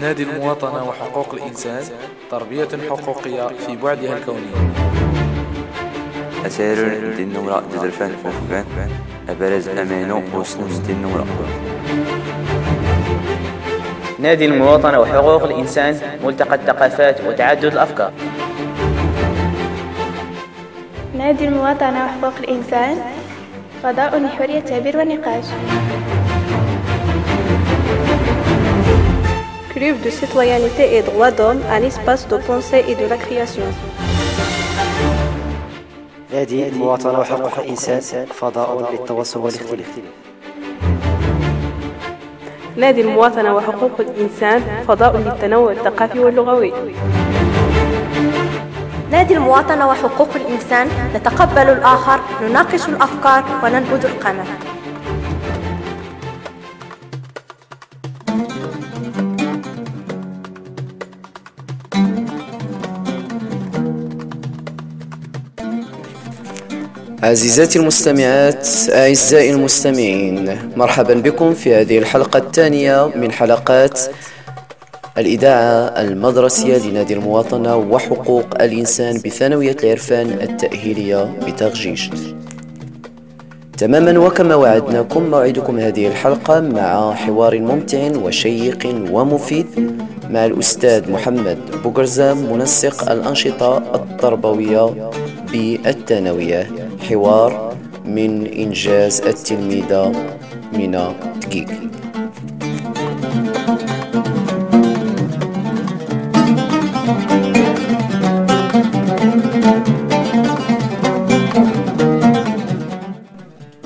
نادي المواطنة وحقوق الإنسان تربية حقوقية في بعدها الكوني أسير دين نورا جزرفان فوفان أبرز أمينو وسنوس دين نورا نادي المواطنة وحقوق الإنسان ملتقى الثقافات وتعدد الأفكار. نادي المواطنة وحقوق الإنسان فضاء لحرية التعبير والنقاش. Club de citoyenneté et droits d'homme à l'espace de pensée et de la création. نادي المواطنة وحقوق الإنسان فضاء للتواصل والاختلاف نادي المواطنة وحقوق الإنسان فضاء للتنوع الثقافي واللغوي. نادي المواطنة وحقوق الإنسان نتقبل الآخر نناقش الأفكار وننبذ القمع عزيزاتي المستمعات أعزائي المستمعين مرحبا بكم في هذه الحلقة الثانية من حلقات الإذاعة المدرسية لنادي المواطنة وحقوق الإنسان بثانوية العرفان التأهيلية بتغجيج. تماما وكما وعدناكم موعدكم هذه الحلقة مع حوار ممتع وشيق ومفيد مع الأستاذ محمد بوغرزام منسق الأنشطة التربوية بالثانوية. حوار من إنجاز التلميذة من دقيق.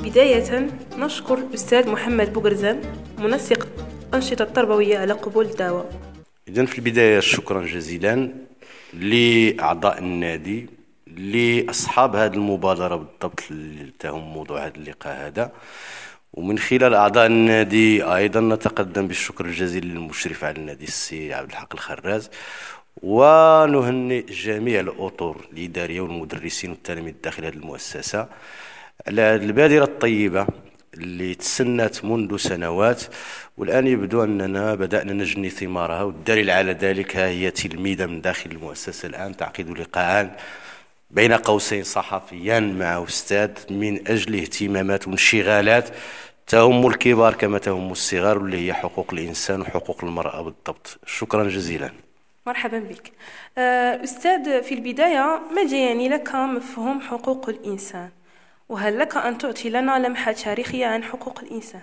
بداية نشكر الأستاذ محمد بوغرزان منسق أنشطة تربوية على قبول الدعوة. إذن في البداية شكرا جزيلا لأعضاء النادي لأصحاب هذه المبادرة بالضبط اللي تهم موضوع هذا اللقاء هذا. ومن خلال أعضاء النادي أيضا نتقدم بالشكر الجزيل للمشرف على النادي السي عبد الحق الخراز. ونهنئ جميع الأطر الإدارية والمدرسين والتلاميذ داخل هذه المؤسسة على هذه البادرة الطيبة اللي تسنت منذ سنوات. والآن يبدو أننا بدأنا نجني ثمارها والدليل على ذلك ها هي تلميذة من داخل المؤسسة الآن تعقد لقاءان بين قوسين صحفيا مع أستاذ من أجل اهتمامات وانشغالات. تهم الكبار كما تهم الصغار واللي هي حقوق الإنسان وحقوق المرأة بالضبط. شكرا جزيلا. مرحبا بك. آه، أستاذ في البداية ما جاءني لك مفهوم حقوق الإنسان؟ وهل لك أن تعطي لنا لمحة تاريخية عن حقوق الإنسان؟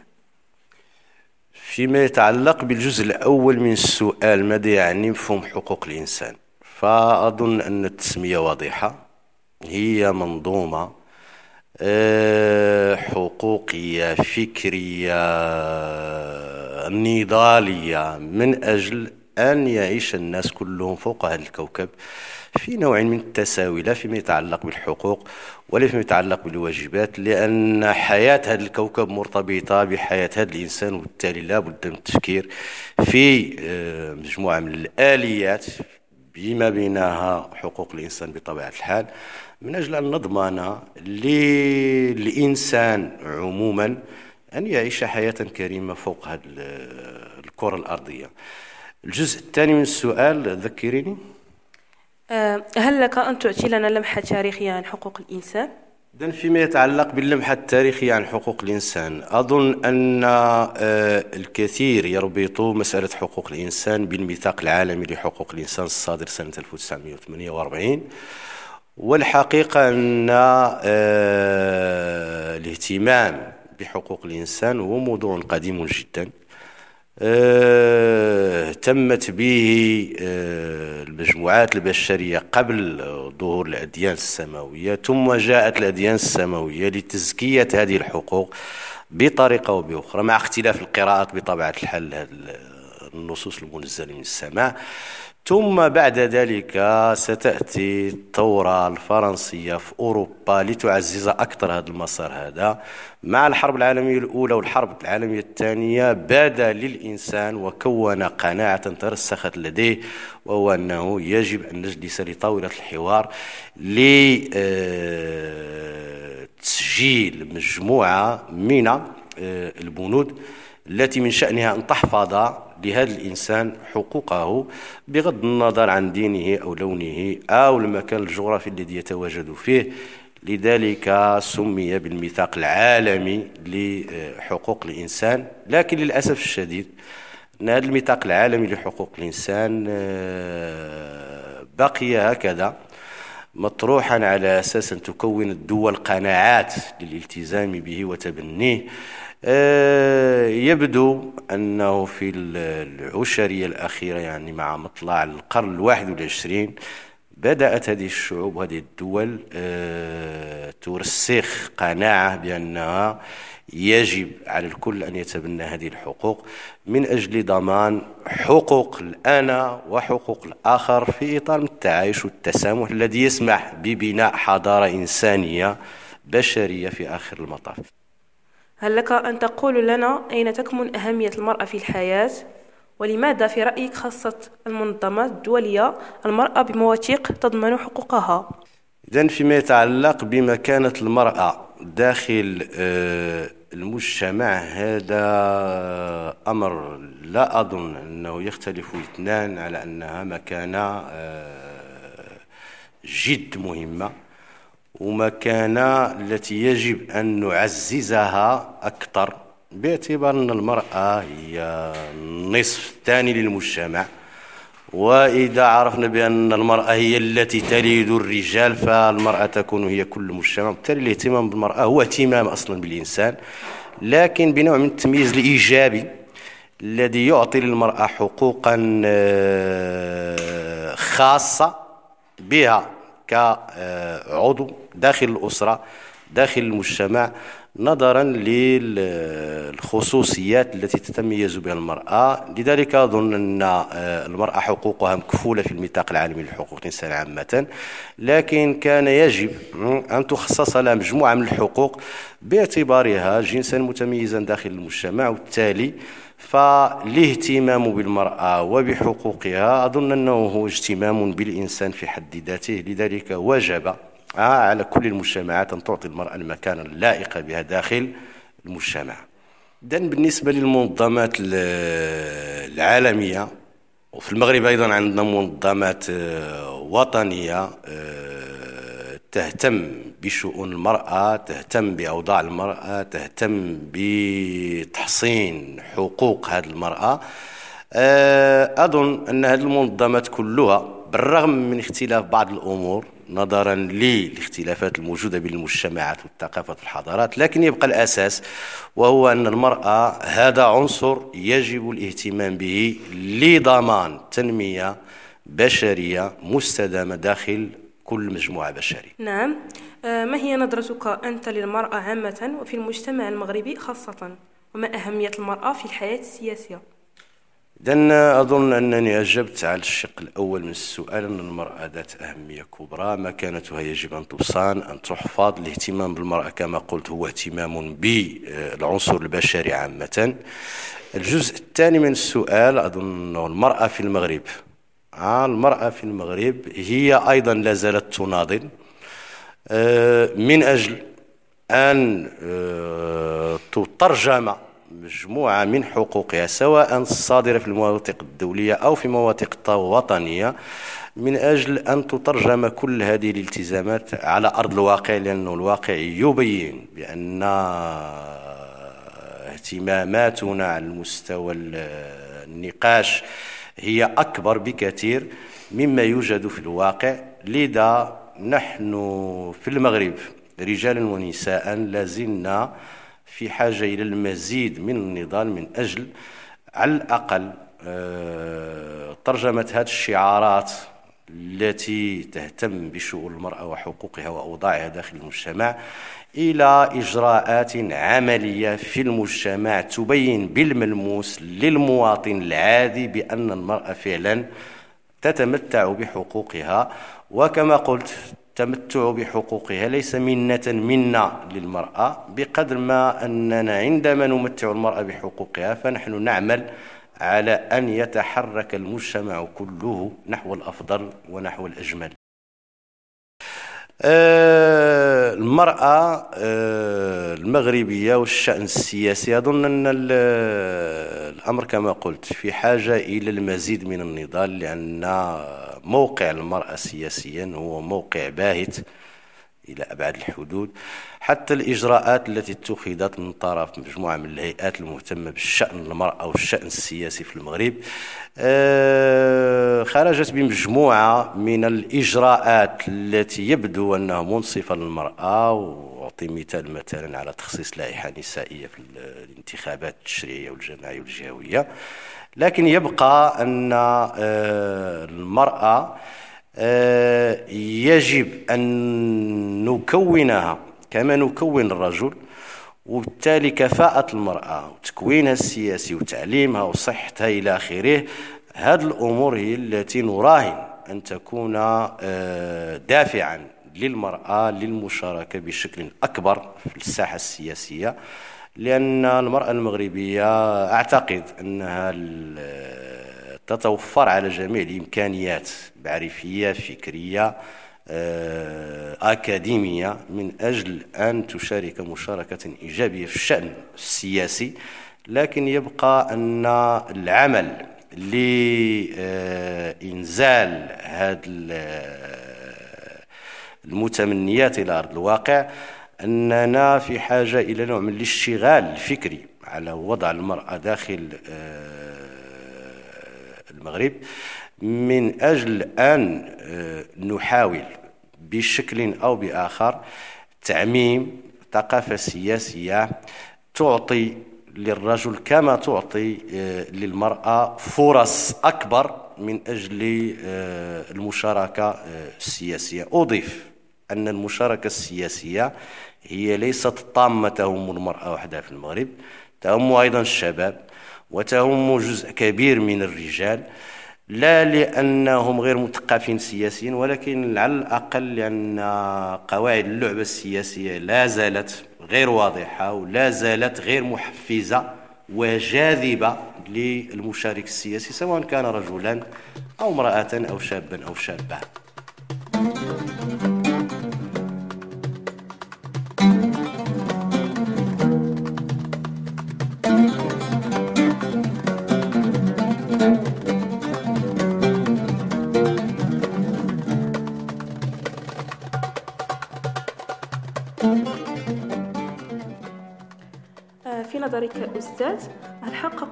فيما يتعلق بالجزء الأول من السؤال ماذا يعني مفهوم حقوق الإنسان؟ فأظن أن التسمية واضحة. هي منظومة آه، حقوقية فكرية نضالية من أجل أن يعيش الناس كلهم فوق هذا الكوكب في نوع من التساوي لا فيما يتعلق بالحقوق ولا فيما يتعلق بالواجبات لأن حياة هذا الكوكب مرتبطة بحياة هذا الإنسان وبالتالي لا بد من التفكير في آه، مجموعة من الآليات بما بينها حقوق الإنسان بطبيعة الحال. من أجل أن نضمن للإنسان عموما أن يعيش حياة كريمة فوق هذه الكرة الأرضية. الجزء الثاني من السؤال ذكريني. آه، هل لك أن تعطي لنا لمحة تاريخية عن حقوق الإنسان؟ إذن فيما يتعلق باللمحة التاريخية عن حقوق الإنسان أظن أن آه، الكثير يربط مسألة حقوق الإنسان بالميثاق العالمي لحقوق الإنسان الصادر سنة 1948 والحقيقة أن آه، الاهتمام بحقوق الإنسان هو موضوع قديم جدا. اهتمت به آه، المجموعات البشرية قبل ظهور الأديان السماوية ثم جاءت الأديان السماوية لتزكية هذه الحقوق بطريقة أو بأخرى مع اختلاف القراءات بطبيعة الحال النصوص المنزلة من السماء. ثم بعد ذلك ستأتي الثورة الفرنسية في أوروبا لتعزز أكثر هذا المسار هذا مع الحرب العالمية الأولى والحرب العالمية الثانية. بدا للإنسان وكون قناعة ترسخت لديه وهو أنه يجب أن نجلس لطاولة الحوار لتسجيل مجموعة من آه، البنود التي من شأنها أن تحفظ لهذا الإنسان حقوقه بغض النظر عن دينه أو لونه أو المكان الجغرافي الذي يتواجد فيه. لذلك سمي بالميثاق العالمي لحقوق الإنسان. لكن للأسف الشديد أن هذا الميثاق العالمي لحقوق الإنسان آه، بقي هكذا مطروحا على أساس أن تكون الدول قناعات للالتزام به وتبنيه. يبدو أنه في العشرية الأخيرة يعني مع مطلع القرن الواحد والعشرين بدأت هذه الشعوب وهذه الدول آه، ترسخ قناعة بأنها يجب على الكل أن يتبنى هذه الحقوق من أجل ضمان حقوق الأنا وحقوق الآخر في إطار التعايش والتسامح الذي يسمح ببناء حضارة إنسانية بشرية في آخر المطاف. هل لك أن تقول لنا أين تكمن أهمية المرأة في الحياة؟ ولماذا في رأيك خصت المنظمات الدولية المرأة بمواثيق تضمن حقوقها؟ إذن فيما يتعلق بمكانة المرأة داخل آه، المجتمع هذا أمر لا أظن أنه يختلف إثنان على أنها مكانة آه، جد مهمة ومكانة التي يجب أن نعززها أكثر باعتبار أن المرأة هي النصف الثاني للمجتمع. وإذا عرفنا بأن المرأة هي التي تلد الرجال فالمرأة تكون هي كل المجتمع بالتالي الاهتمام بالمرأة هو اهتمام أصلا بالإنسان. لكن بنوع من التمييز الإيجابي الذي يعطي للمرأة حقوقا آه، خاصة بها. كعضو داخل الأسرة داخل المجتمع نظرا للخصوصيات التي تتميز بها المرأة. لذلك أظن أن آه، المرأة حقوقها مكفولة في الميثاق العالمي لحقوق الإنسان عامة. لكن كان يجب أن تخصص لها مجموعة من الحقوق باعتبارها جنسا متميزا داخل المجتمع. وبالتالي فالاهتمام بالمرأة وبحقوقها أظن أنه هو اهتمام بالإنسان في حد ذاته لذلك وجب على كل المجتمعات أن تعطي المرأة المكان اللائق بها داخل المجتمع. إذن بالنسبة للمنظمات العالمية وفي المغرب أيضا عندنا منظمات آه، وطنية آه، تهتم بشؤون المرأة تهتم بأوضاع المرأة تهتم بتحصين حقوق هذه المرأة. آه، أظن أن هذه المنظمات كلها بالرغم من اختلاف بعض الأمور نظرا للاختلافات الموجودة بين المجتمعات والثقافات والحضارات لكن يبقى الأساس وهو أن المرأة هذا عنصر يجب الاهتمام به لضمان تنمية بشرية مستدامة داخل كل مجموعة بشرية نعم. آه، ما هي نظرتك أنت للمرأة عامة وفي المجتمع المغربي خاصة؟ وما أهمية المرأة في الحياة السياسية؟ إذن أظن أنني أجبت على الشق الأول من السؤال أن المرأة ذات أهمية كبرى. مكانتها يجب أن تصان أن تحفظ الاهتمام بالمرأة كما قلت هو اهتمام بالعنصر البشري عامة. الجزء الثاني من السؤال أظن المرأة في المغرب المرأة في المغرب هي أيضا لا زالت تناضل آه، من أجل أن آه، تترجم مجموعة من حقوقها سواء الصادرة في المواثيق الدولية أو في مواثيق الوطنية من أجل أن تترجم كل هذه الالتزامات على أرض الواقع لأن الواقع يبين بأن اهتماماتنا على المستوى النقاش هي أكبر بكثير مما يوجد في الواقع. لذا نحن في المغرب رجالا ونساء لازلنا في حاجة إلى المزيد من النضال من أجل على الأقل آه، ترجمة هذه الشعارات التي تهتم بشؤون المرأة وحقوقها وأوضاعها داخل المجتمع. إلى إجراءات عملية في المجتمع تبين بالملموس للمواطن العادي بأن المرأة فعلا تتمتع بحقوقها وكما قلت التمتع بحقوقها ليس منة منا للمرأة بقدر ما أننا عندما نمتع المرأة بحقوقها فنحن نعمل على أن يتحرك المجتمع كله نحو الأفضل ونحو الأجمل. آه، المرأة آه، المغربية والشأن السياسي. أظن أن ال- الأمر كما قلت في حاجة إلى المزيد من النضال لأن موقع المرأة سياسيا هو موقع باهت. إلى أبعد الحدود. حتى الإجراءات التي اتخذت من طرف مجموعة من الهيئات المهتمة بالشأن المرأة والشأن السياسي في المغرب آه، خرجت بمجموعة من الإجراءات التي يبدو أنها منصفة للمرأة وأعطي مثال مثلا على تخصيص لائحة نسائية في الانتخابات التشريعية والجماعية والجهوية. لكن يبقى أن آه، المرأة آه، يجب أن نكونها كما نكون الرجل وبالتالي كفاءة المرأة وتكوينها السياسي وتعليمها وصحتها إلى آخره. هذه الأمور هي التي نراهن أن تكون آه، دافعا للمرأة للمشاركة بشكل أكبر في الساحة السياسية لأن المرأة المغربية أعتقد أنها تتوفر على جميع الإمكانيات معرفية فكرية آه، أكاديمية من أجل أن تشارك مشاركة إيجابية في الشأن السياسي لكن يبقى أن العمل لإنزال هذا المتمنيات إلى أرض الواقع أننا في حاجة إلى نوع من الاشتغال الفكري على وضع المرأة داخل آه، المغرب من أجل أن آه، نحاول بشكل أو بآخر تعميم ثقافة سياسية تعطي للرجل كما تعطي آه، للمرأة فرص أكبر من أجل آه، المشاركة السياسية. أضيف أن المشاركة السياسية هي ليست طامة تهم المرأة وحدها في المغرب تهم أيضا الشباب. وتهم جزء كبير من الرجال لا لأنهم غير مثقفين سياسيا ولكن على الأقل لأن قواعد اللعبة السياسية لا زالت غير واضحة ولا زالت غير محفزة وجاذبة للمشارك السياسي سواء كان رجلا أو امرأة أو شابا أو شابة.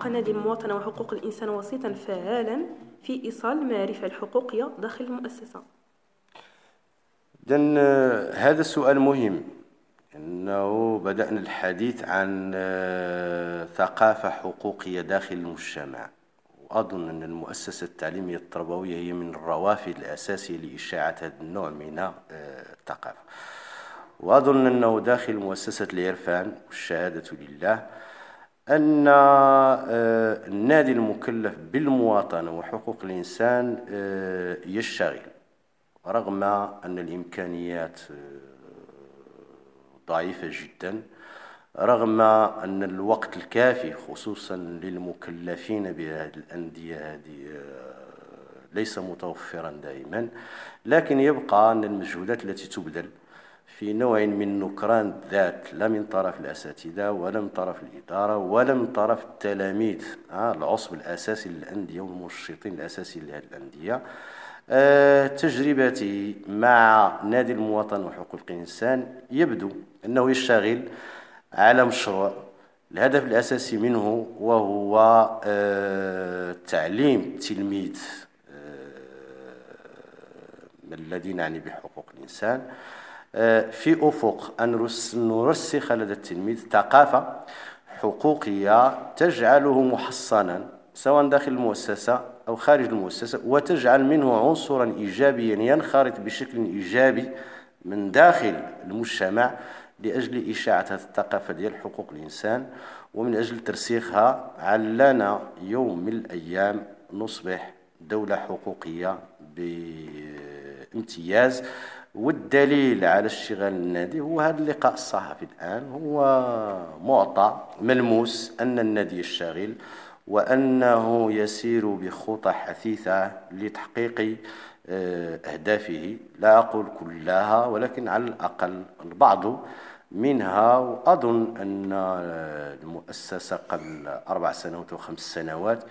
نادي المواطنة وحقوق الإنسان وسيطا فعالا في إيصال المعرفة الحقوقية داخل المؤسسة؟ إذن هذا السؤال مهم. أنه بدأنا الحديث عن آه، ثقافة حقوقية داخل المجتمع. وأظن أن المؤسسة التعليمية التربوية هي من الروافد الأساسية لإشاعة هذا النوع من آه، الثقافة. وأظن أنه داخل مؤسسة العرفان والشهادة لله أن آه، النادي المكلف بالمواطنة وحقوق الإنسان آه، يشتغل. رغم أن الإمكانيات آه، ضعيفة جدا رغم أن الوقت الكافي خصوصا للمكلفين بهذه الأندية هذه ليس متوفرا دائما لكن يبقى أن المجهودات التي تبذل في نوع من نكران الذات لا من طرف الأساتذة ولا من طرف الإدارة ولا من طرف التلاميذ آه، العصب الأساسي للأندية والمنشطين لهذه الأندية آه، تجربتي مع نادي المواطن وحقوق الإنسان يبدو أنه يشتغل على مشروع. الهدف الأساسي منه وهو آه، تعليم التلميذ آه، الذي نعني بحقوق الإنسان. في أفق أن نرس- نرسخ لدى التلميذ ثقافة حقوقية تجعله محصنا سواء داخل المؤسسة أو خارج المؤسسة وتجعل منه عنصرا إيجابيا ينخرط بشكل إيجابي من داخل المجتمع لأجل إشاعة هذه الثقافة ديال حقوق الإنسان ومن أجل ترسيخها علنا يوم من الأيام نصبح دولة حقوقية بامتياز. والدليل على اشتغال النادي هو هذا اللقاء الصحفي الآن. هو معطى ملموس أن النادي يشتغل وأنه يسير بخطى حثيثة لتحقيق آه، أهدافه. لا أقول كلها ولكن على الأقل البعض منها. وأظن أن المؤسسة قبل أربع سنوات وخمس سنوات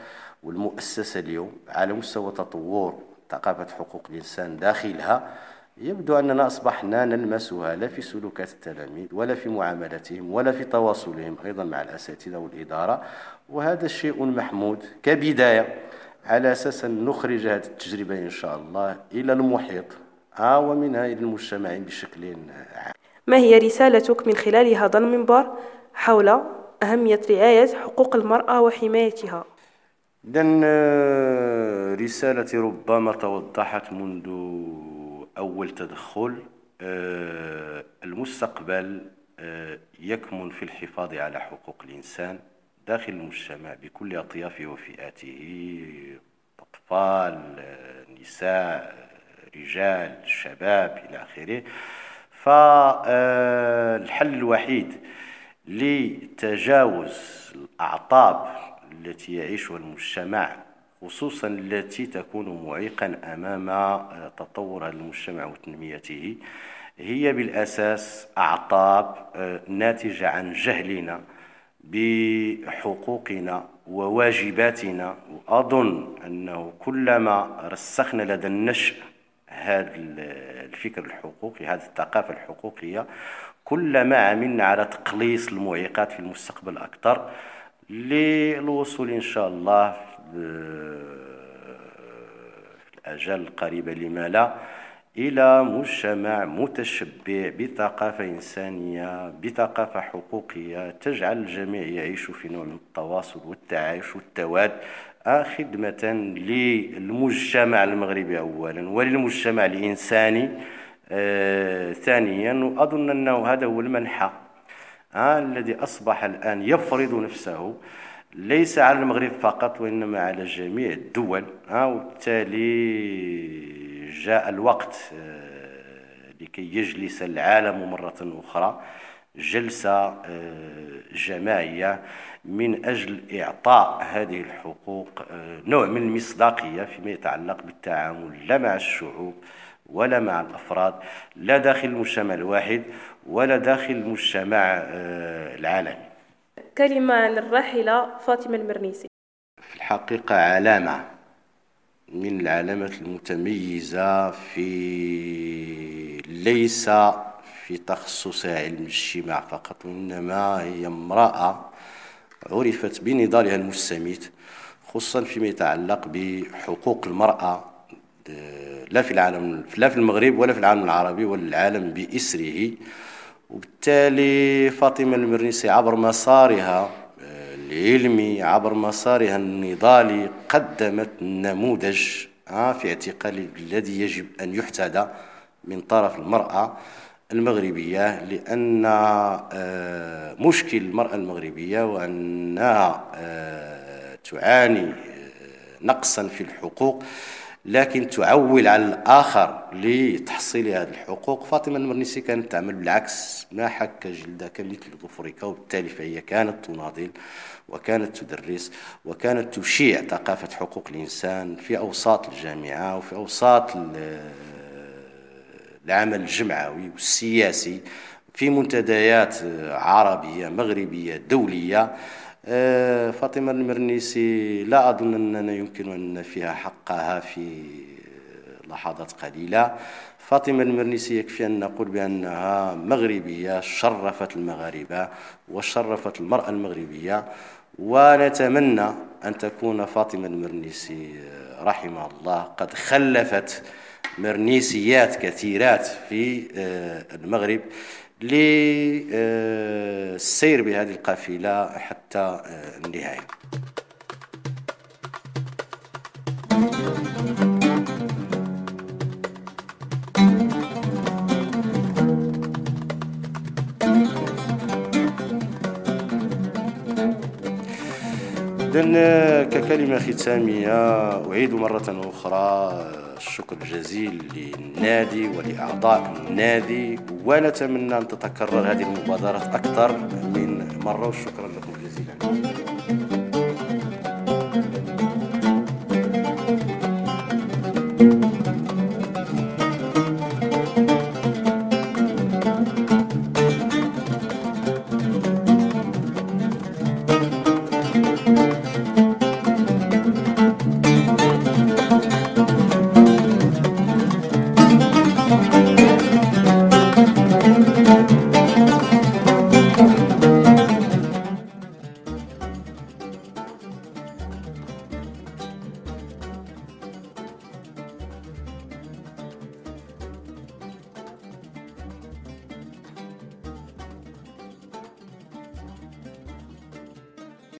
والمؤسسة اليوم على مستوى تطور ثقافة حقوق الإنسان داخلها يبدو أننا أصبحنا نلمسها لا في سلوكات التلاميذ ولا في معاملتهم ولا في تواصلهم أيضا مع الأساتذة والإدارة وهذا شيء محمود كبداية على أساس أن نخرج هذه التجربة إن شاء الله إلى المحيط آه ومنها إلى المجتمع بشكل عام ما هي رسالتك من خلال هذا المنبر حول أهمية رعاية حقوق المرأة وحمايتها؟ إذن رسالتي ربما توضحت منذ أول تدخل آه، المستقبل آه، يكمن في الحفاظ على حقوق الإنسان داخل المجتمع بكل أطيافه وفئاته أطفال نساء رجال شباب إلى آخره. فالحل الوحيد لتجاوز الأعطاب التي يعيشها المجتمع خصوصا التي تكون معيقا أمام تطور المجتمع وتنميته. هي بالأساس أعطاب ناتجة عن جهلنا بحقوقنا وواجباتنا. وأظن أنه كلما رسخنا لدى النشء هذا الفكر الحقوقي هذه الثقافة الحقوقية كلما عملنا على تقليص المعيقات في المستقبل أكثر للوصول إن شاء الله في الأجال القريبة لما لا إلى مجتمع متشبع بثقافة إنسانية بثقافة حقوقية تجعل الجميع يعيش في نوع من التواصل والتعايش والتواد. خدمة للمجتمع المغربي أولا وللمجتمع الإنساني. آه ثانيا وأظن أنه هذا هو المنحى آه الذي أصبح الآن يفرض نفسه. ليس على المغرب فقط وإنما على جميع الدول وبالتالي جاء الوقت آه، لكي يجلس العالم مرة أخرى جلسة آه، جماعية من أجل إعطاء هذه الحقوق آه، نوع من المصداقية فيما يتعلق بالتعامل لا مع الشعوب ولا مع الأفراد لا داخل المجتمع الواحد ولا داخل المجتمع العالمي. كلمة عن الراحلة فاطمة المرنيسي. في الحقيقة علامة من العلامات المتميزة في ليس في تخصص علم الاجتماع فقط وإنما هي امرأة عرفت بنضالها المستميت خصوصا فيما يتعلق بحقوق المرأة لا في العالم لا في المغرب ولا في العالم العربي ولا العالم بإسره. وبالتالي فاطمة المرنيسي عبر مسارها العلمي عبر مسارها النضالي قدمت نموذج آه، في اعتقالي الذي يجب أن يحتذى من طرف المرأة المغربية لأن آه، مشكل المرأة المغربية وأنها آه، تعاني نقصا في الحقوق. لكن تعول على الآخر لتحصيل هذه الحقوق. فاطمة المرنيسي كانت تعمل بالعكس ما حك جلدها كمثل ظفرك وبالتالي فهي كانت تناضل وكانت تدرس وكانت تشيع ثقافة حقوق الإنسان في أوساط الجامعة وفي أوساط العمل الجمعوي والسياسي في منتديات عربية مغربية دولية. فاطمة المرنيسي لا أظن أننا يمكن أن فيها حقها في لحظات قليلة. فاطمة المرنيسي يكفي أن نقول بأنها مغربية شرفت المغاربة وشرفت المرأة المغربية ونتمنى أن تكون فاطمة المرنيسي رحمها الله قد خلفت مرنيسيات كثيرات في آه، المغرب. للسير بهذه القافلة حتى آه، النهاية. إذن آه، ككلمة ختامية أعيد مرة أخرى الشكر الجزيل للنادي ولأعضاء النادي ونتمنى أن تتكرر هذه المبادرات أكثر من مرة وشكرا لكم.